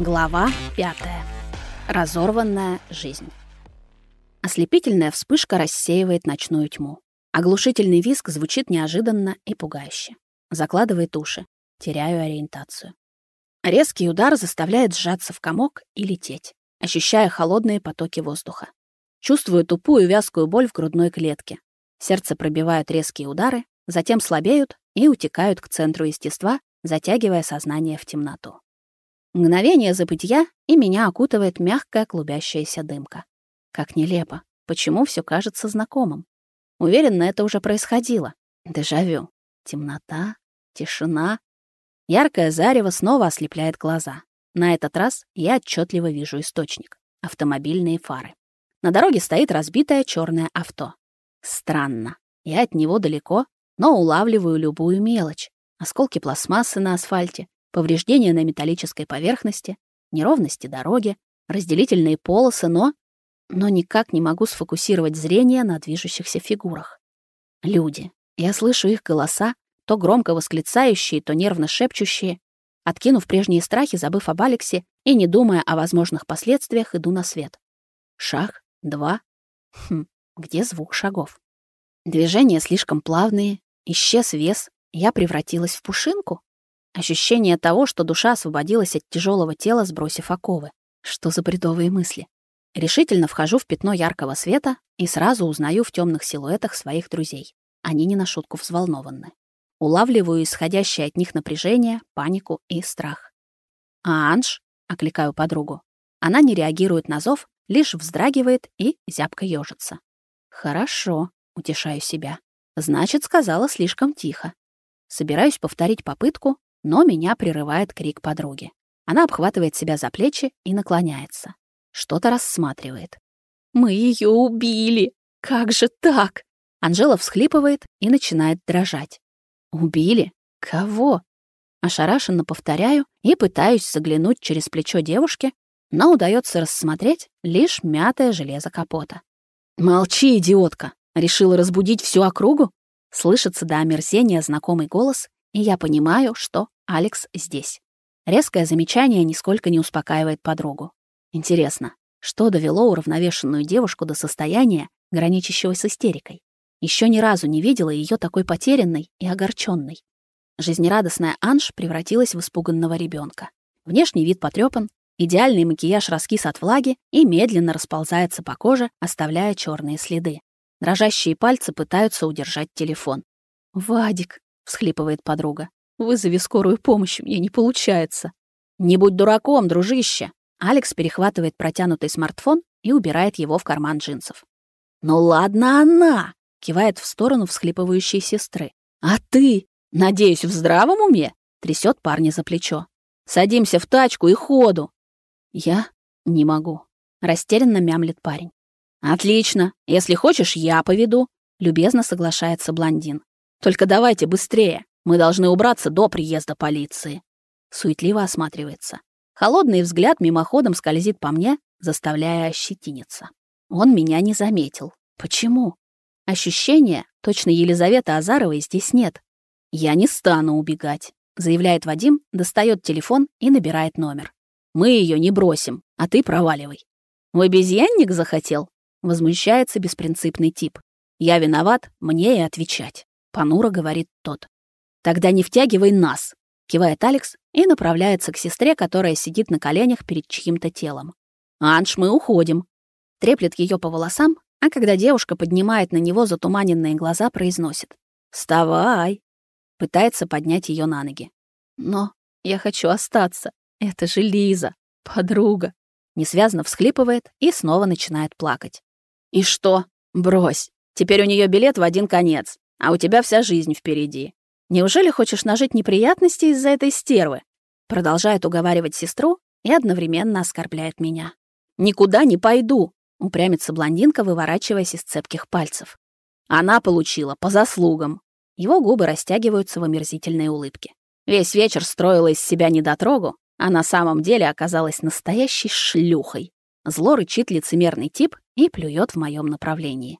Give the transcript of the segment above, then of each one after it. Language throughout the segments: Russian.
Глава 5. Разорванная жизнь. Ослепительная вспышка рассеивает ночную тьму. Оглушительный визг звучит неожиданно и пугающе. Закладывает уши. Теряю ориентацию. Резкий удар заставляет сжаться в комок и лететь, ощущая холодные потоки воздуха. Чувствую тупую вязкую боль в грудной клетке. Сердце пробивают резкие удары, затем слабеют и утекают к центру естества, затягивая сознание в темноту. Мгновение забытья, и меня окутывает мягкая клубящаяся дымка. Как нелепо. Почему все кажется знакомым? Уверена, это уже происходило. Дежавю. Темнота, тишина. Яркое зарево снова ослепляет глаза. На этот раз я отчетливо вижу источник — автомобильные фары. На дороге стоит разбитое черное авто. Странно. Я от него далеко, но улавливаю любую мелочь. Осколки пластмассы на асфальте, повреждения на металлической поверхности, неровности дороги, разделительные полосы, но... Но никак не могу сфокусировать зрение на движущихся фигурах. Люди. Я слышу их голоса, то громко восклицающие, то нервно шепчущие. Откинув прежние страхи, забыв об Алексе и не думая о возможных последствиях, иду на свет. Шаг, два. Хм, где звук шагов? Движения слишком плавные, исчез вес, я превратилась в пушинку? Ощущение того, что душа освободилась от тяжелого тела, сбросив оковы. Что за бредовые мысли? Решительно вхожу в пятно яркого света и сразу узнаю в темных силуэтах своих друзей. Они не на шутку взволнованы. Улавливаю исходящее от них напряжение, панику и страх. «А Анж?» — окликаю подругу. Она не реагирует на зов, лишь вздрагивает и зябко ёжится. «Хорошо», — утешаю себя. «Значит, сказала слишком тихо». Собираюсь повторить попытку, но меня прерывает крик подруги. Она обхватывает себя за плечи и наклоняется. Что-то рассматривает. «Мы ее убили! Как же так?» Анжела всхлипывает и начинает дрожать. «Убили? Кого?» Ошарашенно повторяю и пытаюсь заглянуть через плечо девушки, но удается рассмотреть лишь мятое железо капота. «Молчи, идиотка! Решила разбудить всю округу?» Слышится до омерзения знакомый голос, и я понимаю, что Алекс здесь. Резкое замечание нисколько не успокаивает подругу. Интересно, что довело уравновешенную девушку до состояния, граничащего с истерикой? Еще ни разу не видела ее такой потерянной и огорченной. Жизнерадостная Анж превратилась в испуганного ребенка. Внешний вид потрепан, идеальный макияж раскис от влаги и медленно расползается по коже, оставляя черные следы. Дрожащие пальцы пытаются удержать телефон. «Вадик», всхлипывает подруга. Вызови скорую помощь, мне не получается. Не будь дураком, дружище. Алекс перехватывает протянутый смартфон и убирает его в карман джинсов. Ну ладно она, кивает в сторону всхлипывающей сестры. А ты, надеюсь, в здравом уме? Трясет парня за плечо. Садимся в тачку и ходу. Я не могу. Растерянно мямлет парень. Отлично. Если хочешь, я поведу. Любезно соглашается блондин. Только давайте быстрее. Мы должны убраться до приезда полиции. Суетливо осматривается. Холодный взгляд мимоходом скользит по мне, заставляя ощетиниться. Он меня не заметил. Почему? Ощущение, точно Елизаветы Азаровой здесь нет. Я не стану убегать, заявляет Вадим, достает телефон и набирает номер. Мы ее не бросим, а ты проваливай. В обезьянник захотел? Возмущается беспринципный тип. Я виноват, мне и отвечать. Понуро говорит тот. «Тогда не втягивай нас», — кивает Алекс и направляется к сестре, которая сидит на коленях перед чьим-то телом. «Анж, мы уходим», — треплет ее по волосам, а когда девушка поднимает на него затуманенные глаза, произносит. «Вставай!» Пытается поднять ее на ноги. «Но я хочу остаться. Это же Лиза, подруга». Несвязно всхлипывает и снова начинает плакать. «И что? Брось. Теперь у нее билет в один конец а у тебя вся жизнь впереди. Неужели хочешь нажить неприятности из-за этой стервы?» Продолжает уговаривать сестру и одновременно оскорбляет меня. «Никуда не пойду», — упрямится блондинка, выворачиваясь из цепких пальцев. Она получила по заслугам. Его губы растягиваются в омерзительной улыбке. Весь вечер строила из себя недотрогу, а на самом деле оказалась настоящей шлюхой. Зло рычит лицемерный тип и плюет в моем направлении.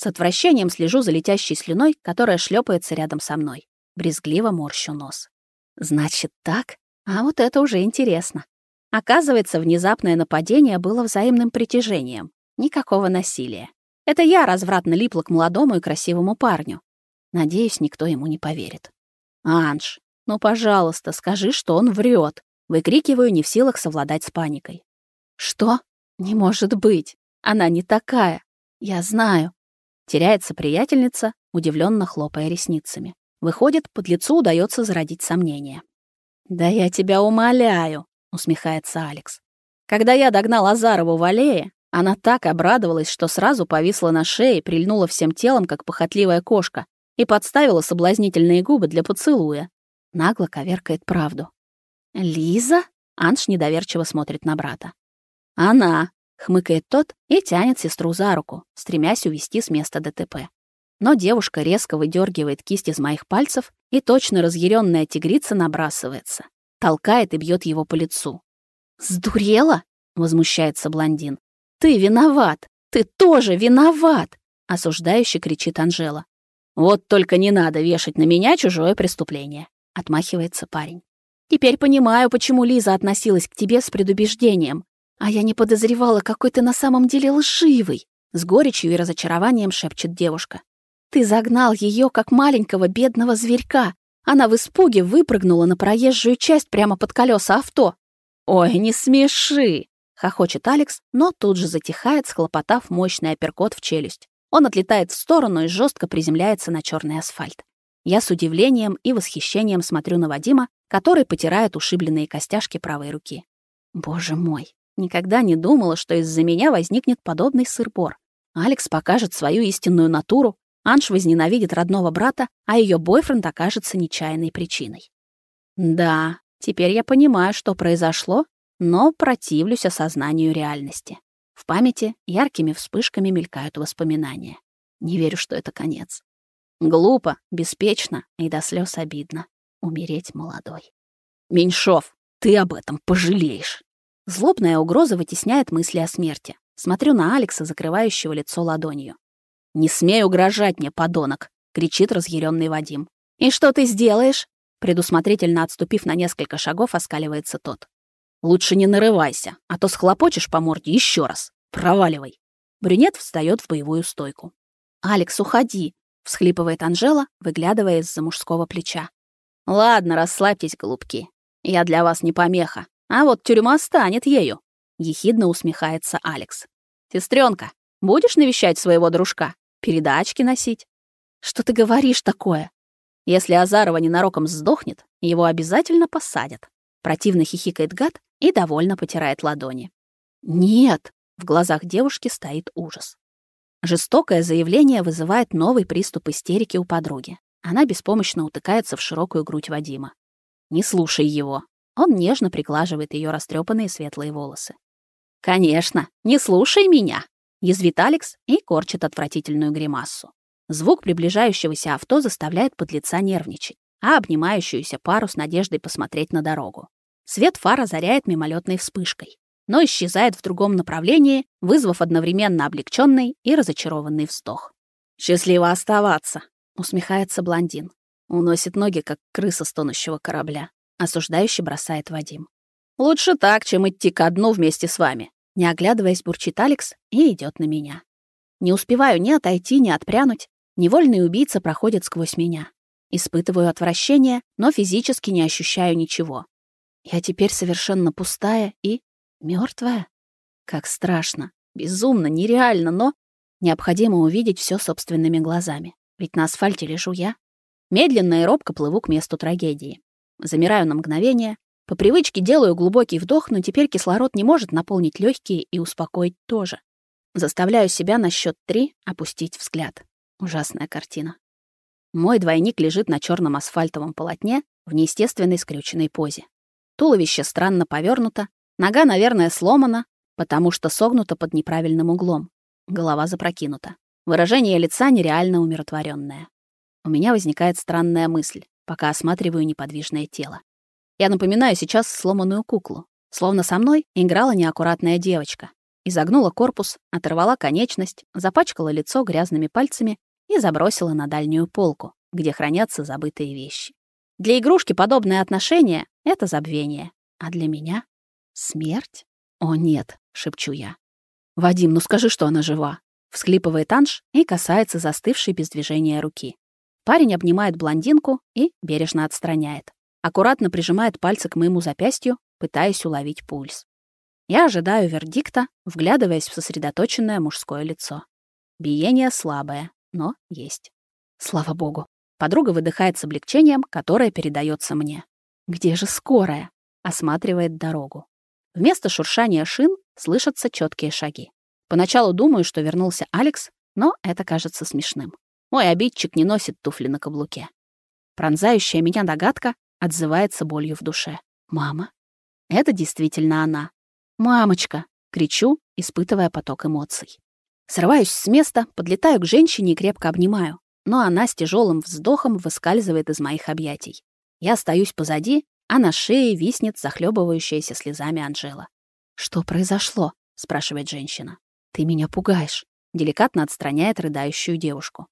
С отвращением слежу за летящей слюной, которая шлепается рядом со мной. Брезгливо морщу нос. Значит так? А вот это уже интересно. Оказывается, внезапное нападение было взаимным притяжением. Никакого насилия. Это я развратно липла к молодому и красивому парню. Надеюсь, никто ему не поверит. «Анж, ну, пожалуйста, скажи, что он врет. Выкрикиваю, не в силах совладать с паникой. «Что? Не может быть! Она не такая! Я знаю!» Теряется приятельница, удивленно хлопая ресницами. Выходит, под лицу удается зародить сомнения. «Да я тебя умоляю!» — усмехается Алекс. Когда я догнал Азарову в аллее, она так обрадовалась, что сразу повисла на шее, прильнула всем телом, как похотливая кошка, и подставила соблазнительные губы для поцелуя. Нагло коверкает правду. «Лиза?» — Анш недоверчиво смотрит на брата. «Она!» — хмыкает тот и тянет сестру за руку, стремясь увести с места ДТП. Но девушка резко выдергивает кисть из моих пальцев, и точно разъяренная тигрица набрасывается толкает и бьет его по лицу. «Сдурела?» — возмущается блондин. «Ты виноват! Ты тоже виноват!» — осуждающе кричит Анжела. «Вот только не надо вешать на меня чужое преступление», — отмахивается парень. «Теперь понимаю, почему Лиза относилась к тебе с предубеждением. А я не подозревала, какой ты на самом деле лживый», — с горечью и разочарованием шепчет девушка. «Ты загнал ее как маленького бедного зверька, она в испуге выпрыгнула на проезжую часть прямо под колеса авто. «Ой, не смеши!» — хохочет Алекс, но тут же затихает, схлопотав мощный апперкот в челюсть. Он отлетает в сторону и жестко приземляется на черный асфальт. Я с удивлением и восхищением смотрю на Вадима, который потирает ушибленные костяшки правой руки. Боже мой, никогда не думала, что из-за меня возникнет подобный сыр-бор. Алекс покажет свою истинную натуру, Анж возненавидит родного брата, а ее бойфренд окажется нечаянной причиной. Да, теперь я понимаю, что произошло, но противлюсь осознанию реальности. В памяти яркими вспышками мелькают воспоминания. Не верю, что это конец. Глупо, беспечно и до слез обидно. Умереть молодой. «Меньшов, ты об этом пожалеешь!» Злобная угроза вытесняет мысли о смерти. Смотрю на Алекса, закрывающего лицо ладонью. «Не смей угрожать мне, подонок!» — кричит разъяренный Вадим. «И что ты сделаешь?» Предусмотрительно отступив на несколько шагов, оскаливается тот. «Лучше не нарывайся, а то схлопочешь по морде еще раз. Проваливай!» Брюнет встает в боевую стойку. «Алекс, уходи!» — всхлипывает Анжела, выглядывая из-за мужского плеча. «Ладно, расслабьтесь, голубки. Я для вас не помеха, а вот тюрьма станет ею», — ехидно усмехается Алекс. «Сестренка, будешь навещать своего дружка?» Передачки носить. Что ты говоришь такое? Если Азарова ненароком сдохнет, его обязательно посадят. Противно хихикает гад и довольно потирает ладони. Нет, в глазах девушки стоит ужас. Жестокое заявление вызывает новый приступ истерики у подруги. Она беспомощно утыкается в широкую грудь Вадима. Не слушай его. Он нежно приглаживает ее растрепанные светлые волосы. «Конечно, не слушай меня!» Язвит Алекс и корчит отвратительную гримассу. Звук приближающегося авто заставляет подлеца нервничать, а обнимающуюся пару с надеждой посмотреть на дорогу. Свет фар озаряет мимолетной вспышкой, но исчезает в другом направлении, вызвав одновременно облегченный и разочарованный вздох. «Счастливо оставаться!» — усмехается блондин. Уносит ноги, как крыса с тонущего корабля. Осуждающе бросает Вадим. «Лучше так, чем идти ко дну вместе с вами. Не оглядываясь, бурчит Алекс и идет на меня. Не успеваю ни отойти, ни отпрянуть. Невольный убийца проходит сквозь меня. Испытываю отвращение, но физически не ощущаю ничего. Я теперь совершенно пустая и мертвая. Как страшно, безумно, нереально, но необходимо увидеть все собственными глазами. Ведь на асфальте лежу я. Медленно и робко плыву к месту трагедии. Замираю на мгновение, по привычке делаю глубокий вдох, но теперь кислород не может наполнить легкие и успокоить тоже. Заставляю себя на счет три опустить взгляд. Ужасная картина. Мой двойник лежит на черном асфальтовом полотне в неестественной скрюченной позе. Туловище странно повернуто, нога, наверное, сломана, потому что согнута под неправильным углом. Голова запрокинута. Выражение лица нереально умиротворенное. У меня возникает странная мысль, пока осматриваю неподвижное тело. Я напоминаю сейчас сломанную куклу. Словно со мной играла неаккуратная девочка. Изогнула корпус, оторвала конечность, запачкала лицо грязными пальцами и забросила на дальнюю полку, где хранятся забытые вещи. Для игрушки подобное отношение — это забвение, а для меня — Смерть? О, нет, шепчу я. Вадим, ну скажи, что она жива. Всхлипывает Анж и касается застывшей без движения руки. Парень обнимает блондинку и бережно отстраняет. Аккуратно прижимает пальцы к моему запястью, пытаясь уловить пульс. Я ожидаю вердикта, вглядываясь в сосредоточенное мужское лицо. Биение слабое, но есть. Слава богу. Подруга выдыхает с облегчением, которое передается мне. Где же скорая? Осматривает дорогу. Вместо шуршания шин слышатся четкие шаги. Поначалу думаю, что вернулся Алекс, но это кажется смешным. Мой обидчик не носит туфли на каблуке. Пронзающая меня догадка отзывается болью в душе. «Мама?» Это действительно она. «Мамочка!» — кричу, испытывая поток эмоций. Срываюсь с места, подлетаю к женщине и крепко обнимаю, но она с тяжелым вздохом выскальзывает из моих объятий. Я остаюсь позади, а на шее виснет захлебывающаяся слезами Анжела. «Что произошло?» — спрашивает женщина. «Ты меня пугаешь», — деликатно отстраняет рыдающую девушку.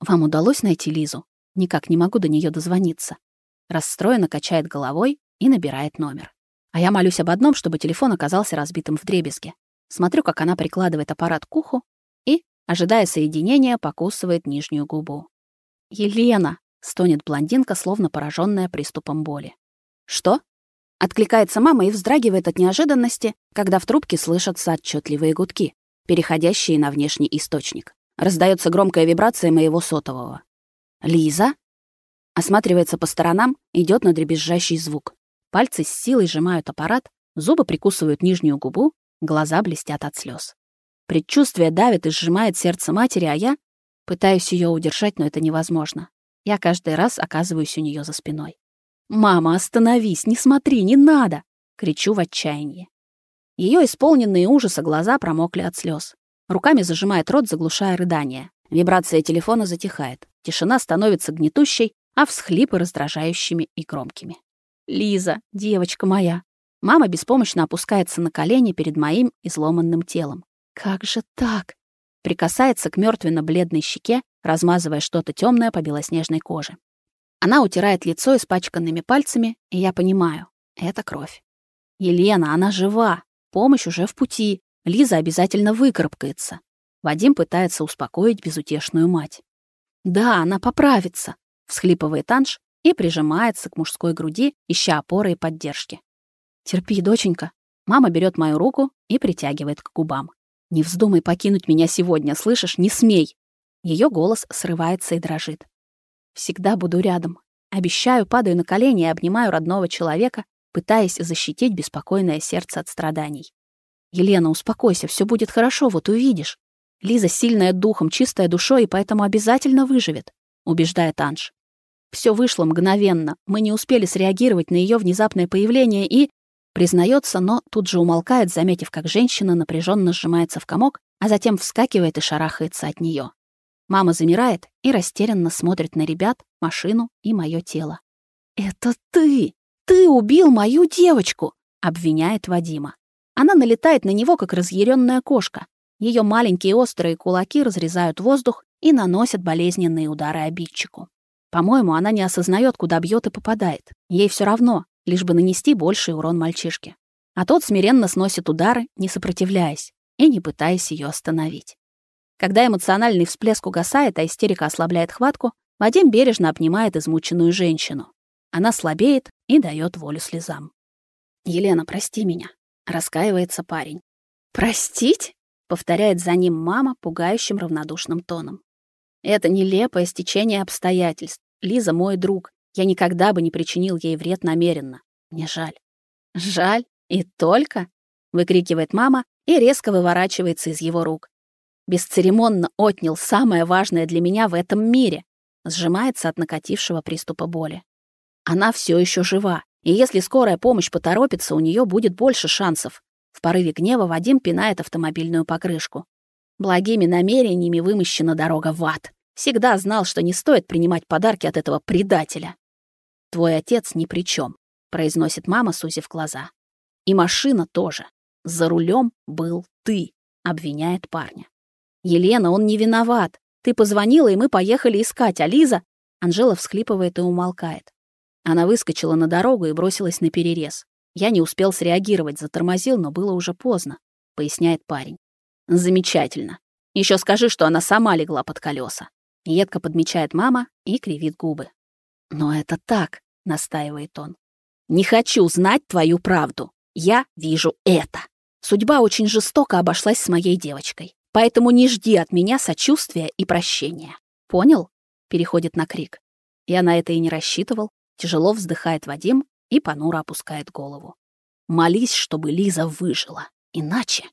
Вам удалось найти Лизу? Никак не могу до нее дозвониться. Расстроенно качает головой и набирает номер. А я молюсь об одном, чтобы телефон оказался разбитым в дребезге. Смотрю, как она прикладывает аппарат к уху и, ожидая соединения, покусывает нижнюю губу. «Елена!» — стонет блондинка, словно пораженная приступом боли. «Что?» — откликается мама и вздрагивает от неожиданности, когда в трубке слышатся отчетливые гудки, переходящие на внешний источник. Раздается громкая вибрация моего сотового. «Лиза?» Осматривается по сторонам, идет на дребезжащий звук. Пальцы с силой сжимают аппарат, зубы прикусывают нижнюю губу, глаза блестят от слез. Предчувствие давит и сжимает сердце матери, а я пытаюсь ее удержать, но это невозможно. Я каждый раз оказываюсь у нее за спиной. «Мама, остановись, не смотри, не надо!» — кричу в отчаянии. Ее исполненные ужаса глаза промокли от слез. Руками зажимает рот, заглушая рыдание. Вибрация телефона затихает. Тишина становится гнетущей, а всхлипы раздражающими и громкими. «Лиза, девочка моя!» Мама беспомощно опускается на колени перед моим изломанным телом. «Как же так?» Прикасается к мертвенно-бледной щеке, размазывая что-то темное по белоснежной коже. Она утирает лицо испачканными пальцами, и я понимаю — это кровь. Елена, она жива, помощь уже в пути, Лиза обязательно выкарабкается. Вадим пытается успокоить безутешную мать. «Да, она поправится», — всхлипывает Анж и прижимается к мужской груди, ища опоры и поддержки. «Терпи, доченька». Мама берет мою руку и притягивает к губам. «Не вздумай покинуть меня сегодня, слышишь? Не смей!» Ее голос срывается и дрожит. «Всегда буду рядом. Обещаю, падаю на колени и обнимаю родного человека, пытаясь защитить беспокойное сердце от страданий. «Елена, успокойся, все будет хорошо, вот увидишь. Лиза сильная духом, чистая душой, и поэтому обязательно выживет», — убеждает Анж. Все вышло мгновенно, мы не успели среагировать на ее внезапное появление и... Признается, но тут же умолкает, заметив, как женщина напряженно сжимается в комок, а затем вскакивает и шарахается от нее. Мама замирает и растерянно смотрит на ребят, машину и мое тело. «Это ты! Ты убил мою девочку!» — обвиняет Вадима. Она налетает на него, как разъяренная кошка. Ее маленькие острые кулаки разрезают воздух и наносят болезненные удары обидчику. По-моему, она не осознает, куда бьет и попадает. Ей все равно, лишь бы нанести больший урон мальчишке. А тот смиренно сносит удары, не сопротивляясь и не пытаясь ее остановить. Когда эмоциональный всплеск угасает, а истерика ослабляет хватку, Вадим бережно обнимает измученную женщину. Она слабеет и дает волю слезам. «Елена, прости меня. Раскаивается парень. «Простить?» — повторяет за ним мама пугающим равнодушным тоном. «Это нелепое стечение обстоятельств. Лиза мой друг. Я никогда бы не причинил ей вред намеренно. Мне жаль». «Жаль? И только?» — выкрикивает мама и резко выворачивается из его рук. Бесцеремонно отнял самое важное для меня в этом мире. Сжимается от накатившего приступа боли. Она все еще жива. И если скорая помощь поторопится, у нее будет больше шансов. В порыве гнева Вадим пинает автомобильную покрышку. Благими намерениями вымощена дорога в ад. Всегда знал, что не стоит принимать подарки от этого предателя. «Твой отец ни при чем, произносит мама, сузив глаза. «И машина тоже. За рулем был ты», — обвиняет парня. «Елена, он не виноват. Ты позвонила, и мы поехали искать, а Лиза...» Анжела всхлипывает и умолкает. Она выскочила на дорогу и бросилась на перерез. Я не успел среагировать, затормозил, но было уже поздно, поясняет парень. Замечательно. Еще скажи, что она сама легла под колеса. Едко подмечает мама и кривит губы. Но это так, настаивает он. Не хочу знать твою правду. Я вижу это. Судьба очень жестоко обошлась с моей девочкой. Поэтому не жди от меня сочувствия и прощения. Понял? Переходит на крик. Я на это и не рассчитывал. Тяжело вздыхает Вадим и понуро опускает голову. Молись, чтобы Лиза выжила. Иначе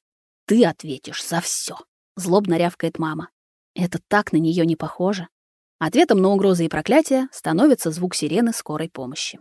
ты ответишь за все. Злобно рявкает мама. Это так на нее не похоже. Ответом на угрозы и проклятия становится звук сирены скорой помощи.